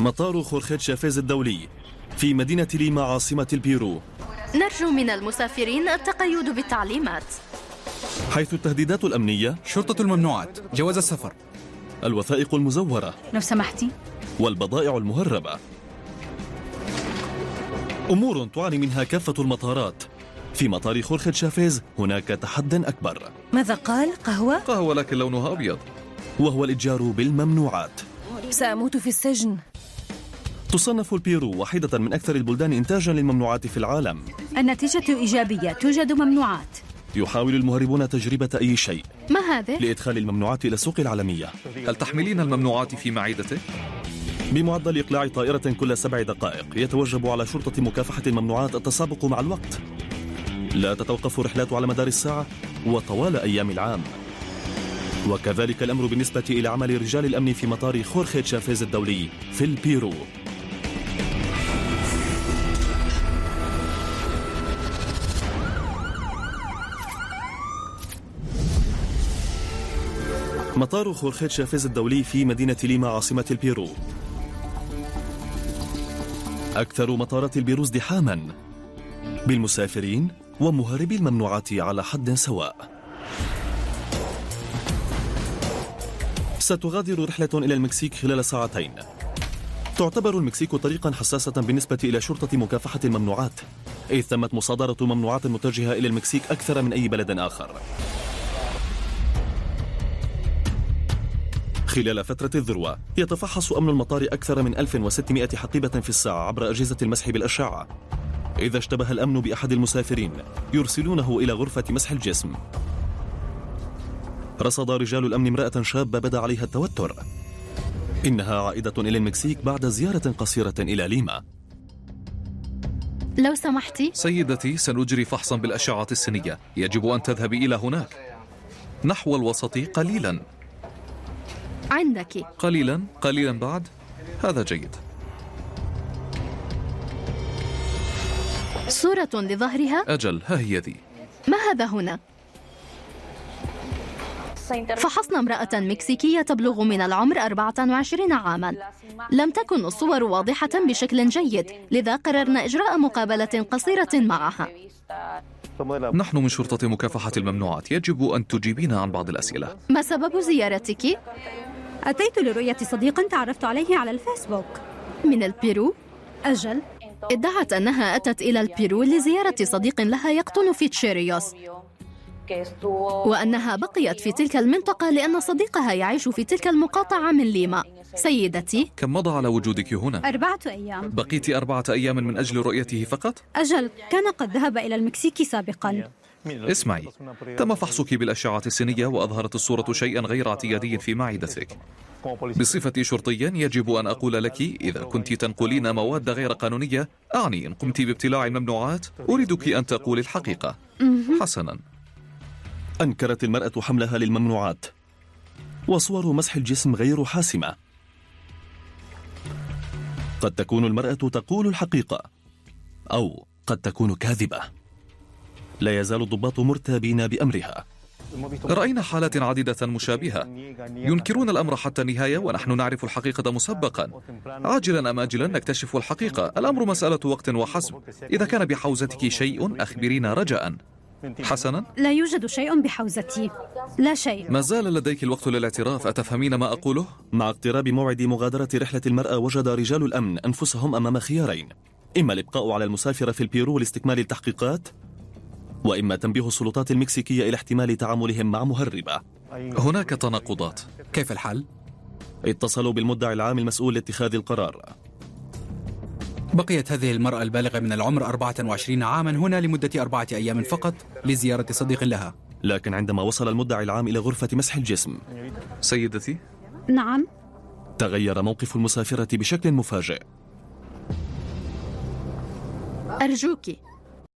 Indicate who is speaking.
Speaker 1: مطار خورخيت شافيز الدولي في مدينة ليما عاصمة البيرو.
Speaker 2: نرجو من المسافرين التقيد بالتعليمات.
Speaker 1: حيث التهديدات الأمنية
Speaker 3: شرطة الممنوعات جواز السفر.
Speaker 1: الوثائق المزورة.
Speaker 4: لو سمحتي.
Speaker 1: والبضائع المهربة. أمور تعاني منها كافة المطارات. في مطار خورخيت شافيز هناك تحد أكبر.
Speaker 4: ماذا قال؟ قهوة؟
Speaker 5: قهوة لكن لونها أبيض.
Speaker 1: وهو الإتجار بالممنوعات.
Speaker 4: سأموت في السجن.
Speaker 1: تصنف البيرو واحدة من أكثر البلدان إنتاجا للممنوعات في العالم.
Speaker 4: النتيجة إيجابية توجد ممنوعات.
Speaker 1: يحاول المهربون تجربة أي شيء
Speaker 2: ما هذه؟
Speaker 1: لإدخال الممنوعات إلى السوق العالمية.
Speaker 5: هل تحملين الممنوعات في معدتك؟
Speaker 1: بمعدل إقلاع طائرة كل سبع دقائق يتوجب على شرطة مكافحة الممنوعات التسابق مع الوقت. لا تتوقف الرحلات على مدار الساعة وطوال أيام العام. وكذلك الأمر بالنسبة إلى عمل رجال الأمن في مطار خورخي تشافيز الدولي في البيرو. مطار خورخي تشافيز الدولي في مدينة ليما عاصمة البيرو. أكثر مطارات البيرو ازدحاما بالمسافرين ومهربي الممنوعات على حد سواء. ستغادر رحلة إلى المكسيك خلال ساعتين. تعتبر المكسيك طريقا حساسة بالنسبة إلى شرطة مكافحة الممنوعات إذ تمت مصادرة ممنوعات متجهة إلى المكسيك أكثر من أي بلد آخر. خلال فترة الذروة يتفحص أمن المطار أكثر من 1600 حقيبة في الساعة عبر أجهزة المسح بالأشعة. إذا اشتبه الأمن بأحد المسافرين يرسلونه إلى غرفة مسح الجسم. رصد رجال الأمن امرأة شابة بدا عليها التوتر. إنها عائدة إلى المكسيك بعد زيارة قصيرة إلى ليما.
Speaker 2: لو سمحتي
Speaker 5: سيدتي سنجري فحصا بالأشعة السينية يجب أن تذهبي إلى هناك. نحو الوسط قليلا.
Speaker 2: عندك.
Speaker 5: قليلا قليلا بعد. هذا جيد.
Speaker 2: صورة لظهرها؟
Speaker 5: أجل ها هي ذي.
Speaker 2: ما هذا هنا؟ فحصنا امرأة مكسيكية تبلغ من العمر 24 عاما. لم تكن الصور واضحة بشكل جيد لذا قررنا إجراء مقابلة قصيرة معها.
Speaker 5: نحن من شرطة مكافحة الممنوعات. يجب أن تجيبين عن بعض الأسئلة.
Speaker 2: ما سبب زيارتك؟
Speaker 4: أتيت لرؤية صديق تعرفت عليه على الفيسبوك.
Speaker 2: من البيرو؟
Speaker 4: أجل.
Speaker 2: ادعت أنها أتت إلى البيرو لزيارة صديق لها يقطن في تشوريوس. وأنها بقيت في تلك المنطقة لأن صديقها يعيش في تلك المقاطعة من ليما. سيدتي.
Speaker 5: كم مضى على وجودك هنا؟
Speaker 4: أربعة أيام.
Speaker 5: بقيت أربعة أيام من أجل رؤيته فقط؟
Speaker 4: أجل كان قد ذهب إلى المكسيك سابقا.
Speaker 5: اسمعي تم فحصك بالأشعة السينية وأظهرت الصورة شيئا غير اعتيادي في معدتك. بصفتي شرطيا يجب أن أقول لك إذا كنت تنقلين مواد غير قانونية أعني إن قمت بابتلاع الممنوعات أريدك أن تقولي الحقيقة. حسنا.
Speaker 1: أنكرت المرأة حملها للممنوعات. وصور مسح الجسم غير حاسمة. قد تكون المرأة تقول الحقيقة أو قد تكون كاذبة. لا يزال الضباط مرتابين بأمرها.
Speaker 5: رأينا حالات عديدة مشابهة. ينكرون الأمر حتى النهاية ونحن نعرف الحقيقة مسبقا. عاجلا أم آجلا نكتشف الحقيقة. الأمر مسألة وقت وحسب إذا كان بحوزتك شيء أخبرينا رجاء. حسنا؟
Speaker 4: لا يوجد شيء بحوزتي. لا شيء.
Speaker 5: ما زال لديك الوقت للاعتراف. أتفهمين ما أقوله؟
Speaker 1: مع اقتراب موعد مغادرة رحلة المرأة وجد رجال الأمن أنفسهم أمام خيارين. إما الإبقاء على المسافر في البيرو لاستكمال التحقيقات وإما تنبيه السلطات المكسيكية إلى احتمال تعاملهم مع مهربة.
Speaker 5: هناك تناقضات.
Speaker 3: كيف الحل؟
Speaker 1: اتصلوا بالمدعي العام المسؤول لاتخاذ القرار.
Speaker 3: بقيت هذه المرأة البالغة من العمر 24 عاما هنا لمدة أربعة أيام فقط لزيارة صديق لها.
Speaker 1: لكن عندما وصل المدعي العام إلى غرفة مسح الجسم
Speaker 5: سيدتي؟
Speaker 4: نعم.
Speaker 1: تغير موقف المسافرة بشكل مفاجئ.
Speaker 2: أرجوك.